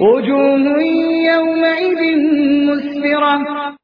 وجوه يومئذ مسفرة.